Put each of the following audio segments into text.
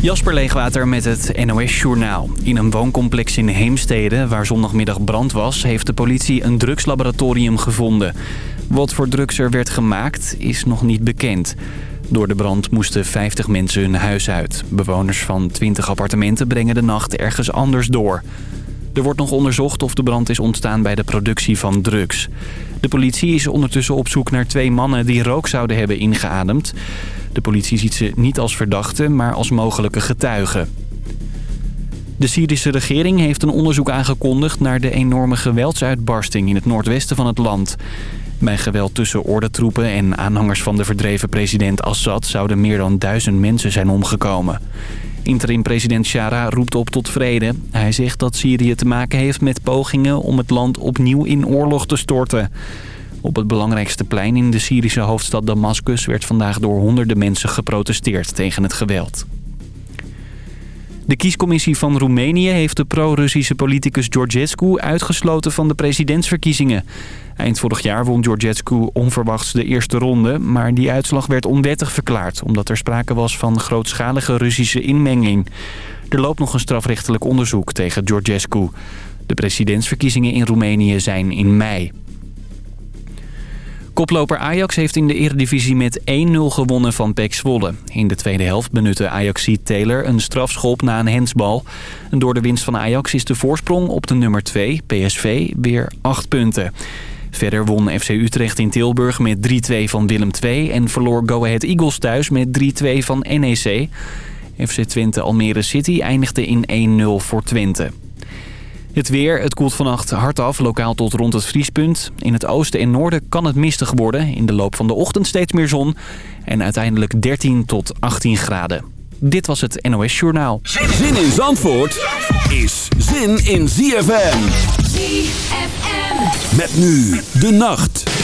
Jasper Leegwater met het NOS Journaal. In een wooncomplex in Heemstede, waar zondagmiddag brand was... heeft de politie een drugslaboratorium gevonden. Wat voor drugs er werd gemaakt, is nog niet bekend. Door de brand moesten 50 mensen hun huis uit. Bewoners van 20 appartementen brengen de nacht ergens anders door. Er wordt nog onderzocht of de brand is ontstaan bij de productie van drugs. De politie is ondertussen op zoek naar twee mannen die rook zouden hebben ingeademd. De politie ziet ze niet als verdachten, maar als mogelijke getuigen. De Syrische regering heeft een onderzoek aangekondigd naar de enorme geweldsuitbarsting in het noordwesten van het land. Bij geweld tussen ordentroepen en aanhangers van de verdreven president Assad zouden meer dan duizend mensen zijn omgekomen. Interim-president Shara roept op tot vrede. Hij zegt dat Syrië te maken heeft met pogingen om het land opnieuw in oorlog te storten. Op het belangrijkste plein in de Syrische hoofdstad Damascus werd vandaag door honderden mensen geprotesteerd tegen het geweld. De kiescommissie van Roemenië heeft de pro-Russische politicus Georgescu uitgesloten van de presidentsverkiezingen. Eind vorig jaar won Georgescu onverwachts de eerste ronde, maar die uitslag werd onwettig verklaard omdat er sprake was van grootschalige Russische inmenging. Er loopt nog een strafrechtelijk onderzoek tegen Georgescu. De presidentsverkiezingen in Roemenië zijn in mei. Koploper Ajax heeft in de eredivisie met 1-0 gewonnen van PEC Zwolle. In de tweede helft benutte Ajaxiet Taylor een strafschop na een hensbal. En door de winst van Ajax is de voorsprong op de nummer 2, PSV, weer 8 punten. Verder won FC Utrecht in Tilburg met 3-2 van Willem II... en verloor Go Ahead Eagles thuis met 3-2 van NEC. FC Twente Almere City eindigde in 1-0 voor Twente. Het weer, het koelt vannacht hard af, lokaal tot rond het vriespunt. In het oosten en noorden kan het mistig worden. In de loop van de ochtend steeds meer zon. En uiteindelijk 13 tot 18 graden. Dit was het NOS Journaal. Zin in Zandvoort is zin in ZFM. ZFM. Met nu de nacht.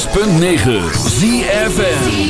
106.9 ZFN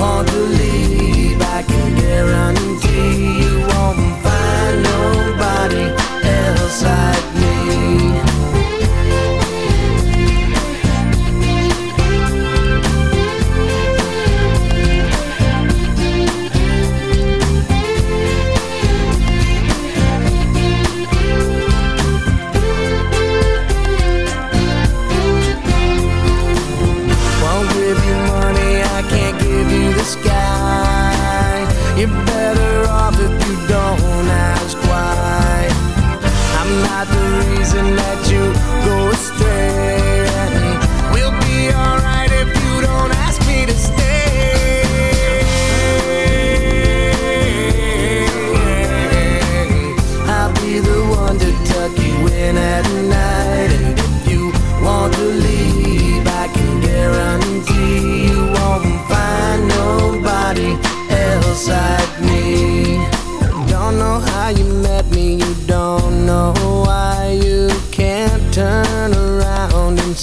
want to leave I can guarantee you won't find nobody else like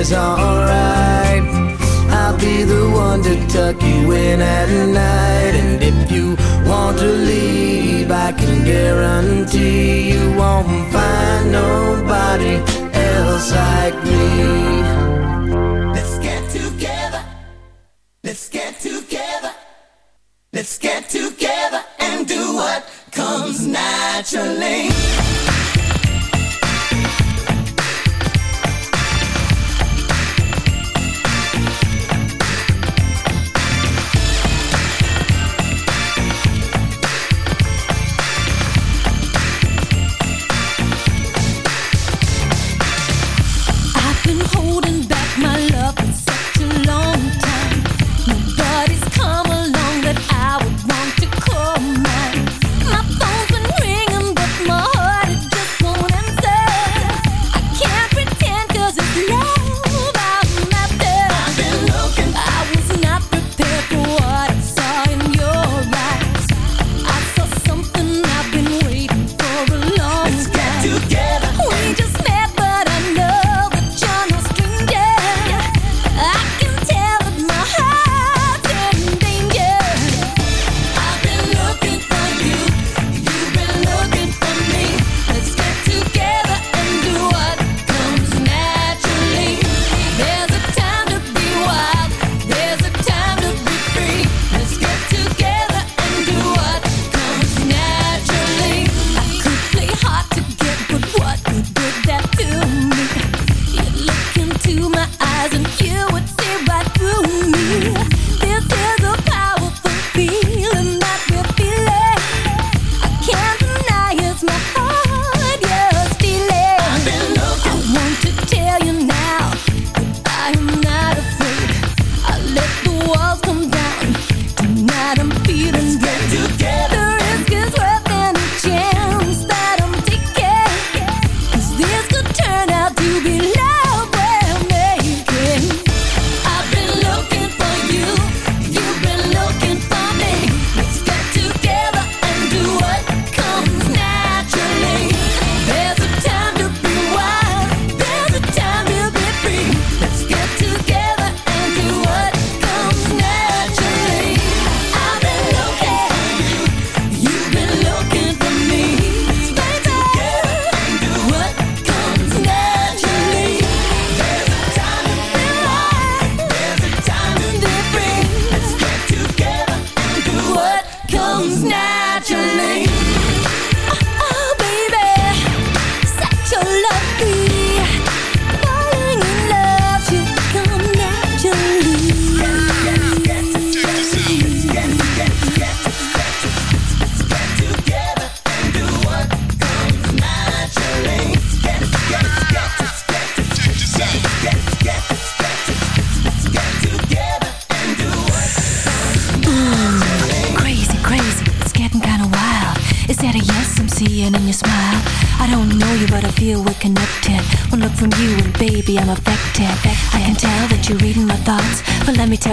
is alright. I'll be the one to tuck you in at night. And if you want to leave, I can guarantee you won't find nobody else like me. Let's get together. Let's get together. Let's get together and do what comes naturally.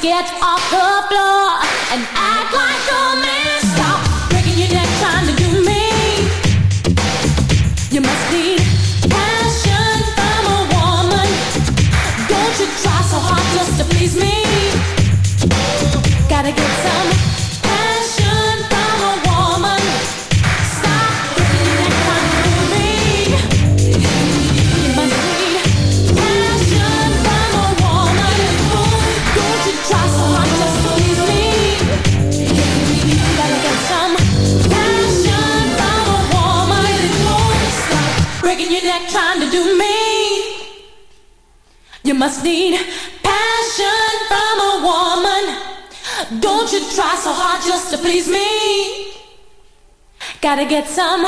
get off the floor and act like a man. Stop breaking your neck trying to me. You must need passion from a woman. Don't you try so hard just to please me. You must need passion from a woman. Don't you try so hard just to please me. Gotta get some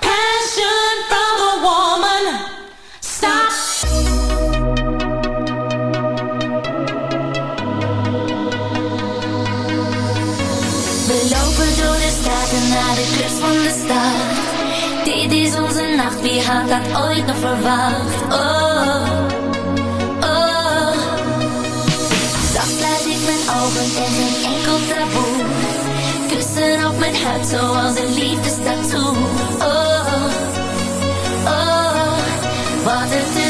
passion from a woman. Stop. The local durch die Stadt in all die Clips von der Stadt. Die, die Nacht wie Hand hat euch noch verwacht. Oh. was at an ankle tattoo. Küssen auf mein Herz, so aus ein liebes Tattoo. Oh, oh, wartete.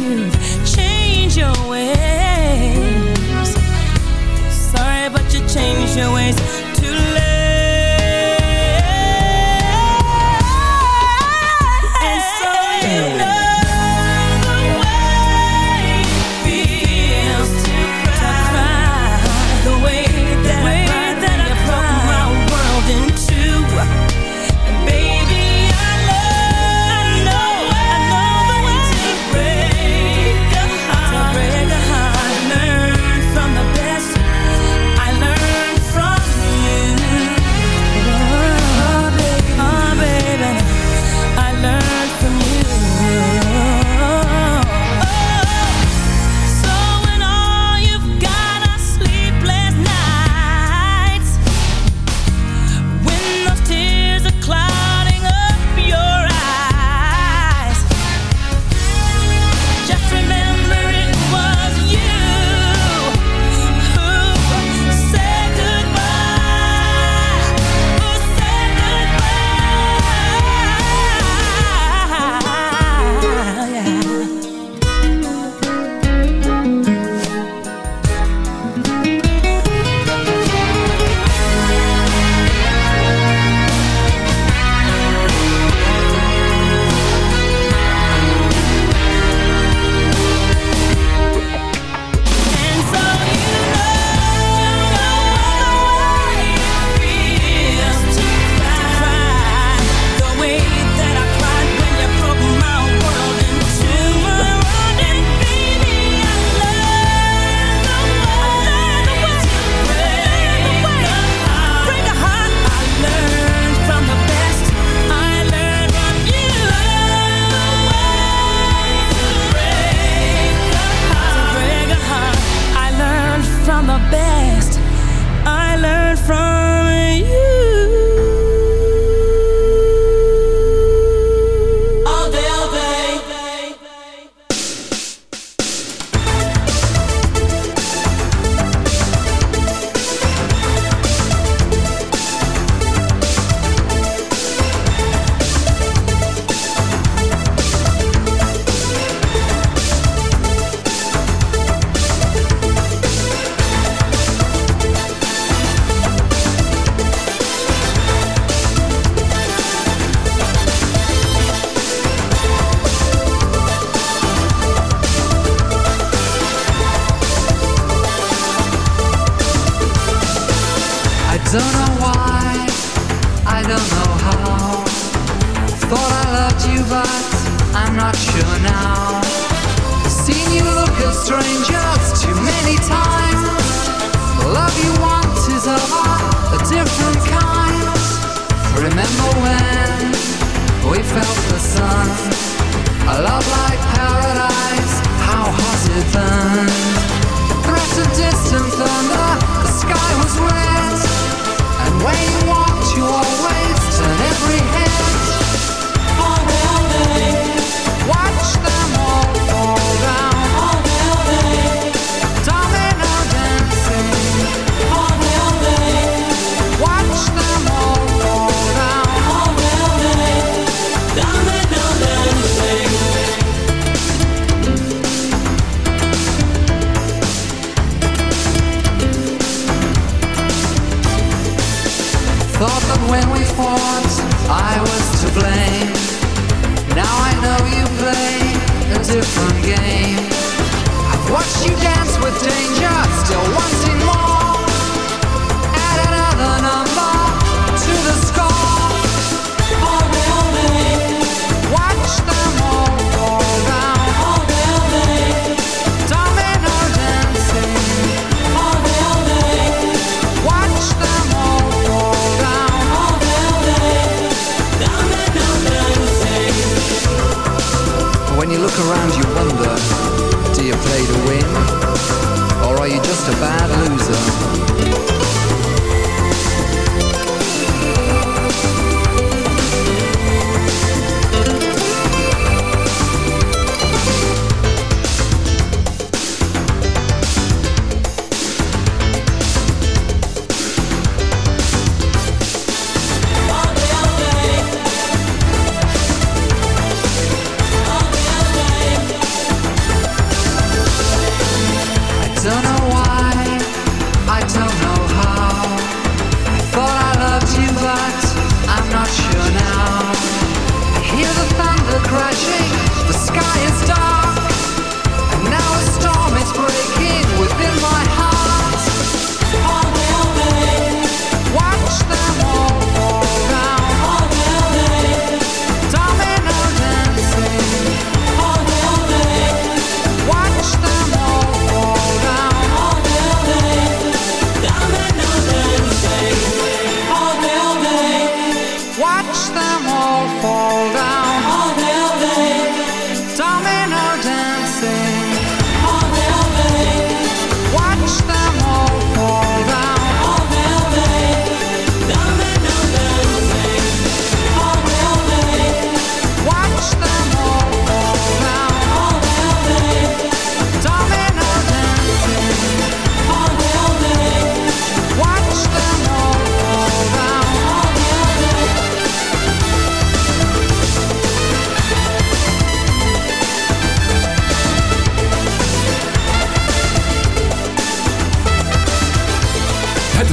change your ways